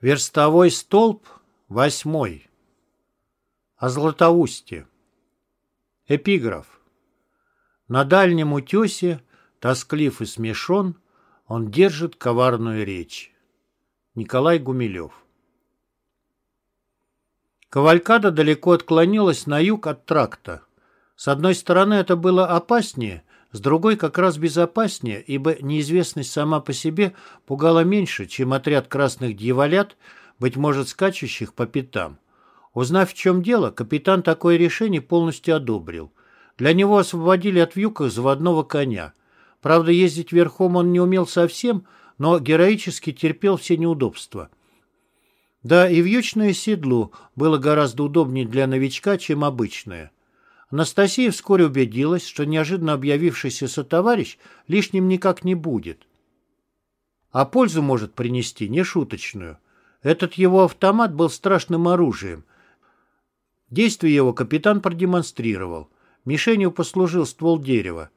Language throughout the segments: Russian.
Верстовой столб восьмой. О Златоусте. Эпиграф. На дальнем утесе, тосклив и смешон, он держит коварную речь. Николай Гумилев. Кавалькада далеко отклонилась на юг от тракта. С одной стороны, это было опаснее, с другой как раз безопаснее, ибо неизвестность сама по себе пугала меньше, чем отряд красных дьяволят, быть может, скачущих по пятам. Узнав, в чем дело, капитан такое решение полностью одобрил. Для него освободили от вьюка заводного коня. Правда, ездить верхом он не умел совсем, но героически терпел все неудобства. Да, и вьючное седло было гораздо удобнее для новичка, чем обычное. Анастасия вскоре убедилась, что неожиданно объявившийся сотоварищ лишним никак не будет. А пользу может принести нешуточную. Этот его автомат был страшным оружием. Действие его капитан продемонстрировал. Мишенью послужил ствол дерева.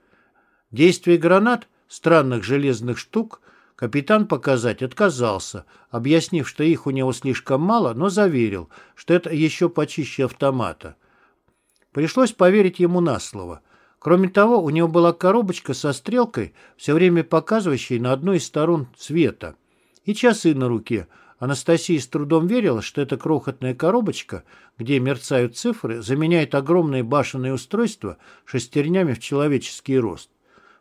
Действие гранат, странных железных штук, капитан показать отказался, объяснив, что их у него слишком мало, но заверил, что это еще почище автомата. Пришлось поверить ему на слово. Кроме того, у него была коробочка со стрелкой, все время показывающей на одной из сторон света, и часы на руке. Анастасия с трудом верила, что эта крохотная коробочка, где мерцают цифры, заменяет огромное башенное устройство шестернями в человеческий рост.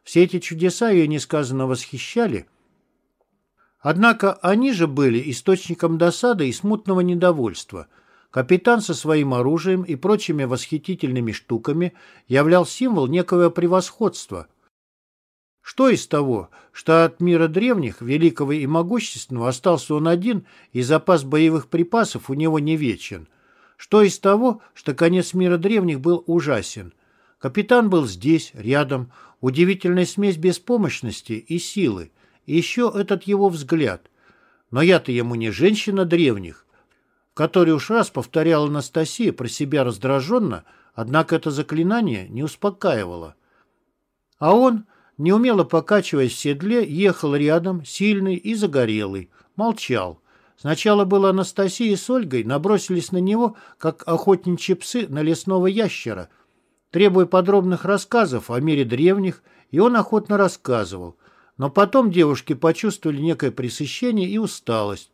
Все эти чудеса ее несказанно восхищали, однако они же были источником досады и смутного недовольства – Капитан со своим оружием и прочими восхитительными штуками являл символ некого превосходства. Что из того, что от мира древних, великого и могущественного, остался он один, и запас боевых припасов у него не вечен? Что из того, что конец мира древних был ужасен? Капитан был здесь, рядом, удивительная смесь беспомощности и силы, и еще этот его взгляд. Но я-то ему не женщина древних, который уж раз повторяла Анастасия про себя раздраженно, однако это заклинание не успокаивало. А он, неумело покачиваясь в седле, ехал рядом, сильный и загорелый, молчал. Сначала была Анастасия с Ольгой набросились на него, как охотничьи псы на лесного ящера, требуя подробных рассказов о мире древних, и он охотно рассказывал. Но потом девушки почувствовали некое пресыщение и усталость.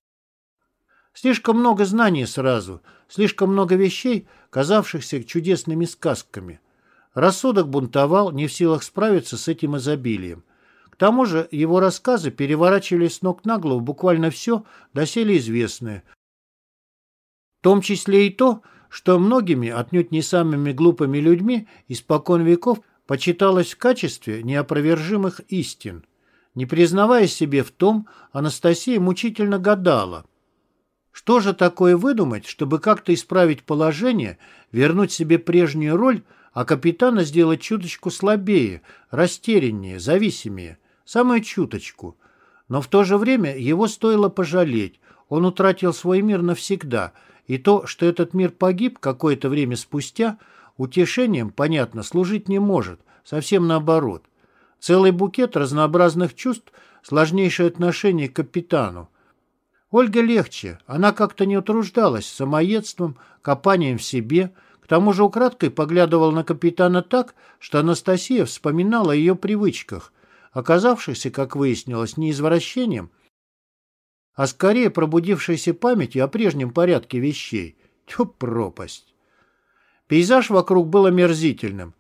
Слишком много знаний сразу, слишком много вещей, казавшихся чудесными сказками. Рассудок бунтовал, не в силах справиться с этим изобилием. К тому же его рассказы переворачивали с ног на голову буквально все, доселе известное. В том числе и то, что многими, отнюдь не самыми глупыми людьми, испокон веков почиталось в качестве неопровержимых истин. Не признавая себе в том, Анастасия мучительно гадала – что же такое выдумать, чтобы как-то исправить положение, вернуть себе прежнюю роль, а капитана сделать чуточку слабее, растеряннее, зависимее, самую чуточку. Но в то же время его стоило пожалеть, он утратил свой мир навсегда, и то, что этот мир погиб какое-то время спустя, утешением, понятно, служить не может, совсем наоборот. Целый букет разнообразных чувств, сложнейшее отношение к капитану, Ольга легче, она как-то не утруждалась самоедством, копанием в себе, к тому же украдкой поглядывала на капитана так, что Анастасия вспоминала о ее привычках, оказавшихся, как выяснилось, не извращением, а скорее пробудившейся памятью о прежнем порядке вещей. Тьфу, пропасть! Пейзаж вокруг был омерзительным.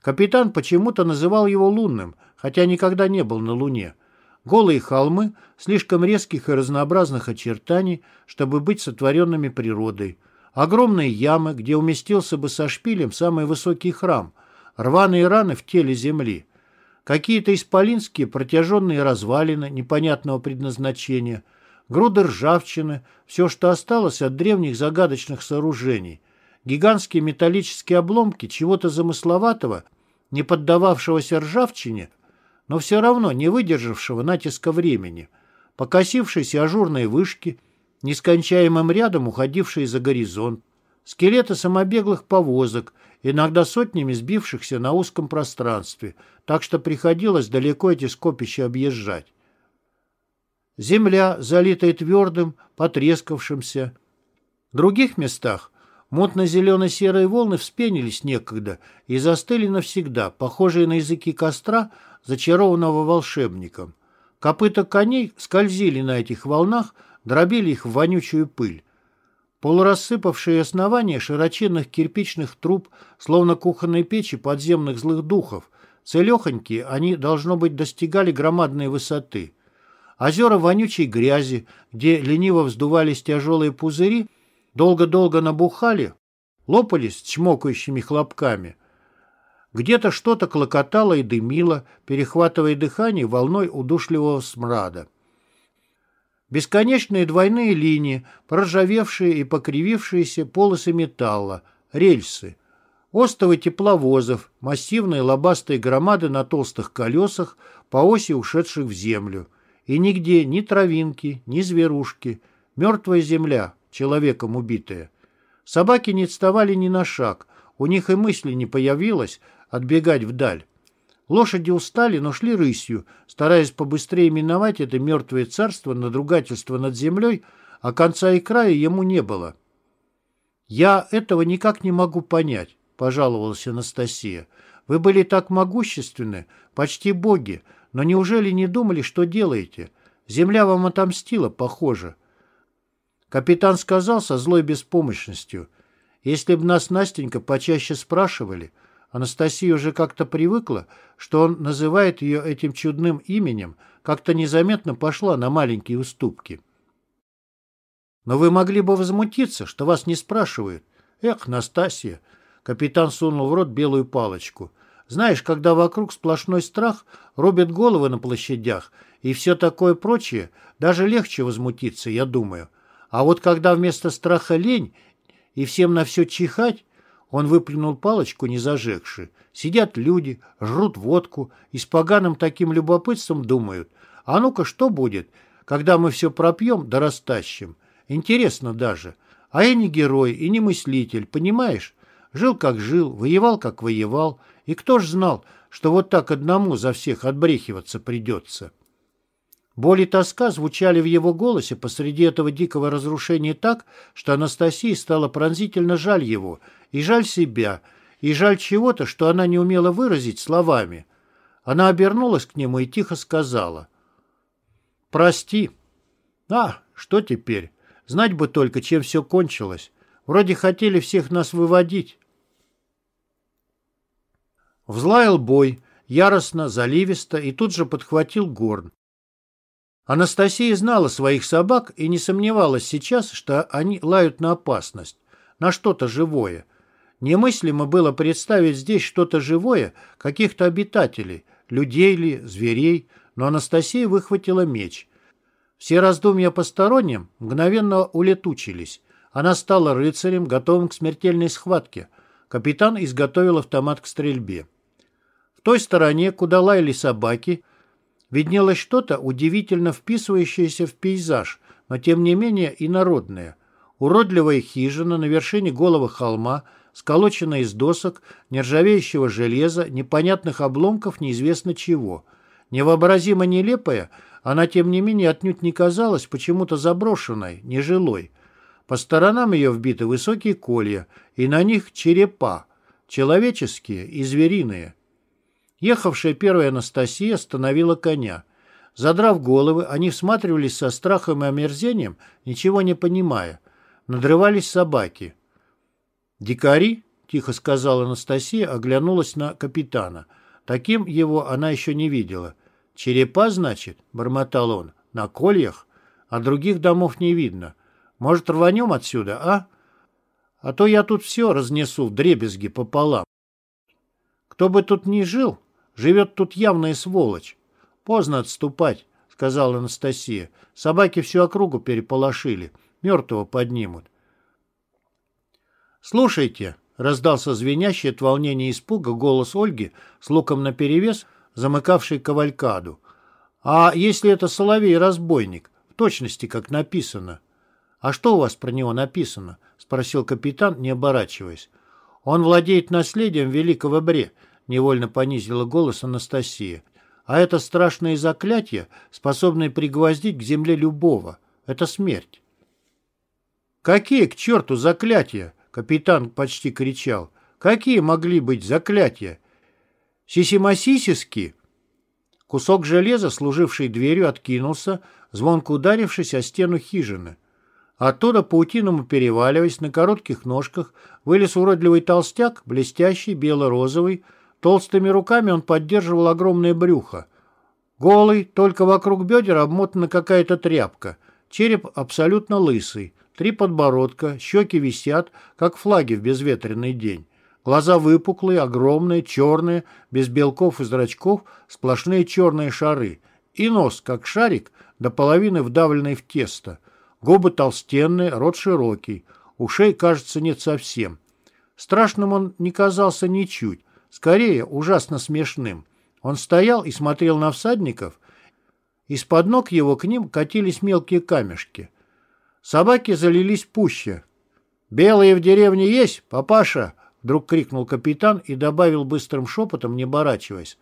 Капитан почему-то называл его лунным, хотя никогда не был на Луне. Голые холмы, слишком резких и разнообразных очертаний, чтобы быть сотворенными природой. Огромные ямы, где уместился бы со шпилем самый высокий храм. Рваные раны в теле земли. Какие-то исполинские протяженные развалины непонятного предназначения. Груды ржавчины, все, что осталось от древних загадочных сооружений. Гигантские металлические обломки чего-то замысловатого, не поддававшегося ржавчине – но все равно не выдержавшего натиска времени, покосившиеся ажурные вышки, нескончаемым рядом уходившие за горизонт, скелеты самобеглых повозок, иногда сотнями сбившихся на узком пространстве, так что приходилось далеко эти скопища объезжать. Земля, залитая твердым, потрескавшимся. В других местах мутно-зелено-серые волны вспенились некогда и застыли навсегда, похожие на языки костра, зачарованного волшебником. Копыта коней скользили на этих волнах, дробили их в вонючую пыль. Полурассыпавшие основания широченных кирпичных труб, словно кухонные печи подземных злых духов, целехонькие, они, должно быть, достигали громадной высоты. Озера вонючей грязи, где лениво вздувались тяжелые пузыри, долго-долго набухали, лопались чмокающими хлопками. Где-то что-то клокотало и дымило, перехватывая дыхание волной удушливого смрада. Бесконечные двойные линии, проржавевшие и покривившиеся полосы металла, рельсы, остовы тепловозов, массивные лобастые громады на толстых колесах по оси ушедших в землю. И нигде ни травинки, ни зверушки. Мертвая земля, человеком убитая. Собаки не отставали ни на шаг, у них и мысли не появилось отбегать вдаль. Лошади устали, но шли рысью, стараясь побыстрее миновать это мертвое царство надругательство над землей, а конца и края ему не было. «Я этого никак не могу понять», — пожаловалась Анастасия. «Вы были так могущественны, почти боги, но неужели не думали, что делаете? Земля вам отомстила, похоже». Капитан сказал со злой беспомощностью, «Если бы нас, Настенька, почаще спрашивали, — Анастасия уже как-то привыкла, что он называет ее этим чудным именем, как-то незаметно пошла на маленькие уступки. Но вы могли бы возмутиться, что вас не спрашивают. Эх, Настасья! Капитан сунул в рот белую палочку. Знаешь, когда вокруг сплошной страх, рубят головы на площадях и все такое прочее, даже легче возмутиться, я думаю. А вот когда вместо страха лень и всем на все чихать, он выплюнул палочку, не зажегши. Сидят люди, жрут водку и с поганым таким любопытством думают, а ну-ка что будет, когда мы все пропьем да растащим? Интересно даже. А я не герой и не мыслитель, понимаешь? Жил как жил, воевал как воевал. И кто ж знал, что вот так одному за всех отбрехиваться придется?» Боль и тоска звучали в его голосе посреди этого дикого разрушения так, что Анастасии стало пронзительно жаль его, и жаль себя, и жаль чего-то, что она не умела выразить словами. Она обернулась к нему и тихо сказала. «Прости». «А, что теперь? Знать бы только, чем все кончилось. Вроде хотели всех нас выводить». Взлаял бой, яростно, заливисто, и тут же подхватил горн. Анастасия знала своих собак и не сомневалась сейчас, что они лают на опасность, на что-то живое. Немыслимо было представить здесь что-то живое, каких-то обитателей, людей ли, зверей, но Анастасия выхватила меч. Все раздумья посторонним мгновенно улетучились. Она стала рыцарем, готовым к смертельной схватке. Капитан изготовил автомат к стрельбе. В той стороне, куда лаяли собаки, виднелось что-то удивительно вписывающееся в пейзаж, но тем не менее и народное. Уродливая хижина на вершине голого холма, сколоченная из досок, нержавеющего железа, непонятных обломков неизвестно чего. Невообразимо нелепая, она тем не менее отнюдь не казалась почему-то заброшенной, нежилой. По сторонам ее вбиты высокие колья, и на них черепа, человеческие и звериные. Ехавшая первая Анастасия остановила коня. Задрав головы, они всматривались со страхом и омерзением, ничего не понимая. Надрывались собаки. «Дикари?» — тихо сказала Анастасия, оглянулась на капитана. Таким его она еще не видела. «Черепа, значит?» — бормотал он. «На кольях? А других домов не видно. Может, рванем отсюда, а? А то я тут все разнесу в дребезги пополам. Кто бы тут ни жил, Живет тут явная сволочь. Поздно отступать, сказала Анастасия. Собаки всю округу переполошили. Мертвого поднимут. Слушайте, раздался звенящий от волнения испуга голос Ольги с луком наперевес, замыкавший кавалькаду. А если это соловей-разбойник? В точности, как написано. А что у вас про него написано? Спросил капитан, не оборачиваясь. Он владеет наследием великого Бре, — невольно понизила голос Анастасия. А это страшное заклятие, способное пригвоздить к земле любого. Это смерть. «Какие к черту заклятия?» — капитан почти кричал. «Какие могли быть заклятия? Сисимасисиски?» Кусок железа, служивший дверью, откинулся, звонко ударившись о стену хижины. Оттуда, паутиному переваливаясь на коротких ножках, вылез уродливый толстяк, блестящий, бело-розовый. Толстыми руками он поддерживал огромное брюхо. Голый, только вокруг бедер обмотана какая-то тряпка. Череп абсолютно лысый. Три подбородка, щеки висят, как флаги в безветренный день. Глаза выпуклые, огромные, черные, без белков и зрачков, сплошные черные шары. И нос, как шарик, до половины вдавленный в тесто. Губы толстенные, рот широкий. Ушей, кажется, нет совсем. Страшным он не казался ничуть. Скорее, ужасно смешным. Он стоял и смотрел на всадников. Из-под ног его к ним катились мелкие камешки. Собаки залились пуще. «Белые в деревне есть, папаша?» Вдруг крикнул капитан и добавил быстрым шепотом, не оборачиваясь.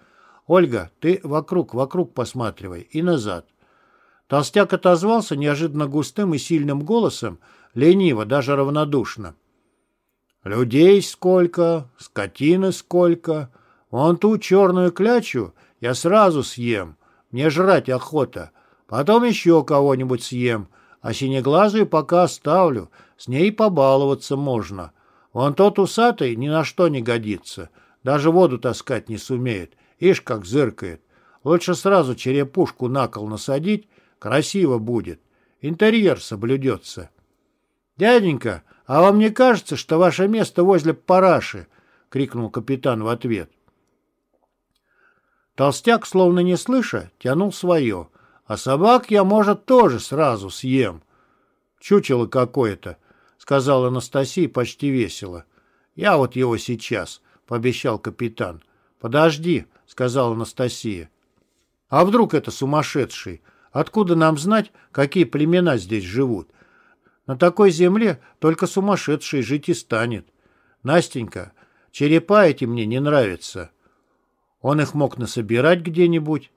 «Ольга, ты вокруг, вокруг посматривай и назад». Толстяк отозвался неожиданно густым и сильным голосом, лениво, даже равнодушно. «Людей сколько, скотины сколько. Вон ту черную клячу я сразу съем. Мне жрать охота. Потом еще кого-нибудь съем, а синеглазую пока оставлю. С ней побаловаться можно. Вон тот усатый ни на что не годится. Даже воду таскать не сумеет. Ишь, как зыркает. Лучше сразу черепушку на кол насадить, Красиво будет. Интерьер соблюдется. «Дяденька, а вам не кажется, что ваше место возле параши?» — крикнул капитан в ответ. Толстяк, словно не слыша, тянул свое. «А собак я, может, тоже сразу съем». «Чучело какое-то», — сказала Анастасия почти весело. «Я вот его сейчас», — пообещал капитан. «Подожди», — сказала Анастасия. «А вдруг это сумасшедший? Откуда нам знать, какие племена здесь живут? На такой земле только сумасшедший жить и станет. Настенька, черепа эти мне не нравятся. Он их мог насобирать где-нибудь.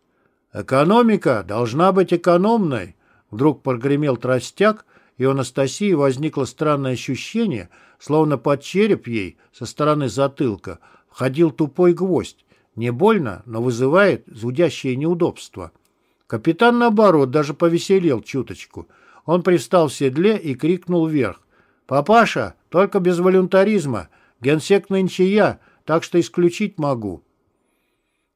Экономика должна быть экономной. Вдруг прогремел тростяк, и у Анастасии возникло странное ощущение, словно под череп ей со стороны затылка входил тупой гвоздь. Не больно, но вызывает зудящее неудобство. Капитан, наоборот, даже повеселел чуточку. Он пристал в седле и крикнул вверх. «Папаша, только без волюнтаризма. Генсек нынче я, так что исключить могу».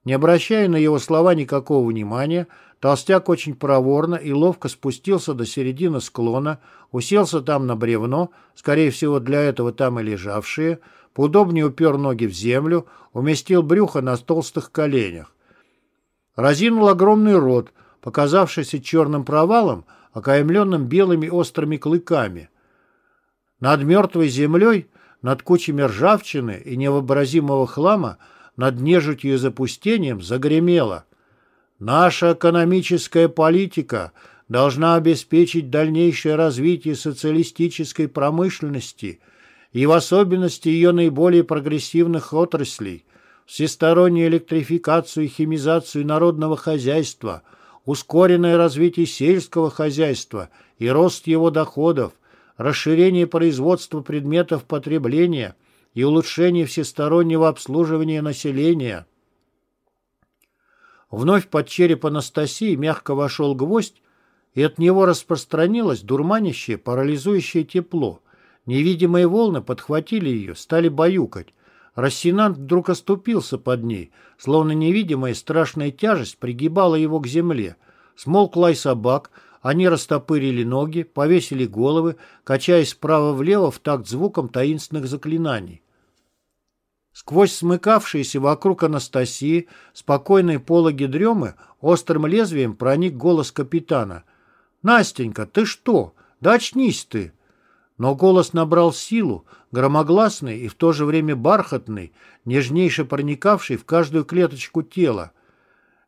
Не обращая на его слова никакого внимания, толстяк очень проворно и ловко спустился до середины склона, уселся там на бревно, скорее всего для этого там и лежавшие, поудобнее упер ноги в землю, уместил брюхо на толстых коленях. Разинул огромный рот, показавшийся черным провалом, окаймленным белыми острыми клыками. Над мертвой землей, над кучами ржавчины и невообразимого хлама, над нежитью и запустением загремело. Наша экономическая политика должна обеспечить дальнейшее развитие социалистической промышленности и в особенности ее наиболее прогрессивных отраслей, всестороннюю электрификацию и химизацию народного хозяйства – ускоренное развитие сельского хозяйства и рост его доходов, расширение производства предметов потребления и улучшение всестороннего обслуживания населения. Вновь под череп Анастасии мягко вошел гвоздь, и от него распространилось дурманящее, парализующее тепло. Невидимые волны подхватили ее, стали баюкать. Рассенант вдруг оступился под ней, словно невидимая страшная тяжесть пригибала его к земле. Смолк лай собак, они растопырили ноги, повесили головы, качаясь справа-влево в такт звуком таинственных заклинаний. Сквозь смыкавшиеся вокруг Анастасии спокойные пологи дремы острым лезвием проник голос капитана. «Настенька, ты что? Да очнись ты!» Но голос набрал силу, громогласный и в то же время бархатный, нежнейше проникавший в каждую клеточку тела.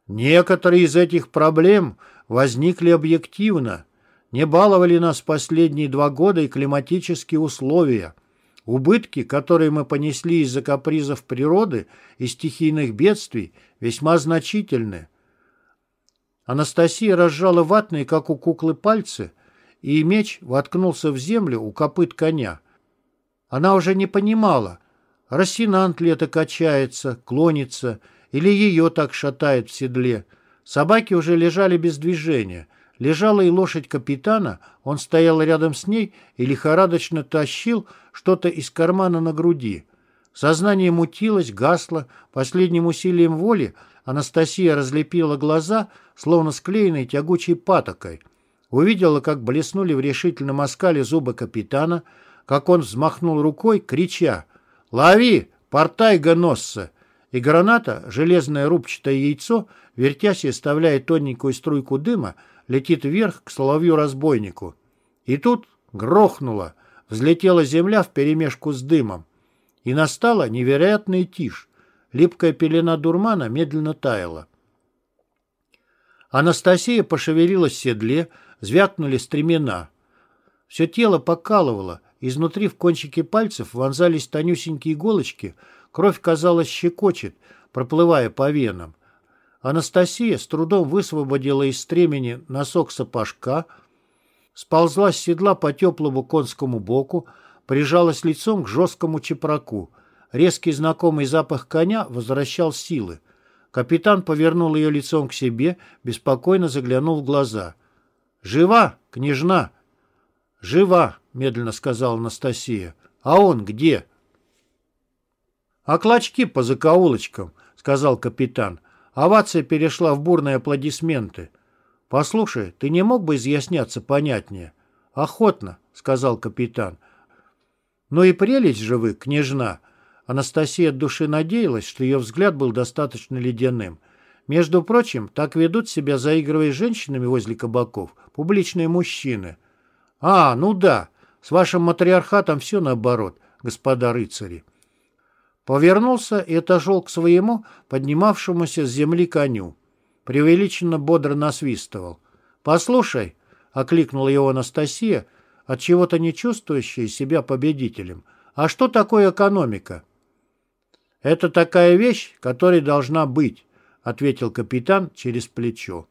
Некоторые из этих проблем возникли объективно. Не баловали нас последние два года и климатические условия. Убытки, которые мы понесли из-за капризов природы и стихийных бедствий, весьма значительны. Анастасия разжала ватные, как у куклы, пальцы, и меч воткнулся в землю у копыт коня. Она уже не понимала, рассинант ли это качается, клонится, или ее так шатает в седле. Собаки уже лежали без движения. Лежала и лошадь капитана, он стоял рядом с ней и лихорадочно тащил что-то из кармана на груди. Сознание мутилось, гасло. Последним усилием воли Анастасия разлепила глаза, словно склеенной тягучей патокой. Увидела, как блеснули в решительном оскале зубы капитана, как он взмахнул рукой, крича «Лови! Портай гоносца!» И граната, железное рубчатое яйцо, вертясь и оставляя тоненькую струйку дыма, летит вверх к соловью-разбойнику. И тут грохнуло, взлетела земля вперемешку с дымом. И настала невероятная тишь. Липкая пелена дурмана медленно таяла. Анастасия пошевелилась в седле, звякнули стремена. Все тело покалывало, изнутри в кончике пальцев вонзались тонюсенькие иголочки, кровь, казалось, щекочет, проплывая по венам. Анастасия с трудом высвободила из стремени носок сапожка, сползла с седла по теплому конскому боку, прижалась лицом к жесткому чепраку. Резкий знакомый запах коня возвращал силы. Капитан повернул ее лицом к себе, беспокойно заглянул в глаза. «Жива, княжна!» «Жива!» — медленно сказала Анастасия. «А он где?» «А клочки по закоулочкам», — сказал капитан. Овация перешла в бурные аплодисменты. «Послушай, ты не мог бы изъясняться понятнее?» «Охотно», — сказал капитан. «Ну и прелесть же вы, княжна!» Анастасия от души надеялась, что ее взгляд был достаточно ледяным. Между прочим, так ведут себя, заигрывая с женщинами возле кабаков, публичные мужчины. «А, ну да, с вашим матриархатом все наоборот, господа рыцари». Повернулся и отошел к своему, поднимавшемуся с земли коню. Преувеличенно бодро насвистывал. «Послушай», — окликнула его Анастасия, от чего то не чувствующая себя победителем, «а что такое экономика?» «Это такая вещь, которая должна быть», — ответил капитан через плечо.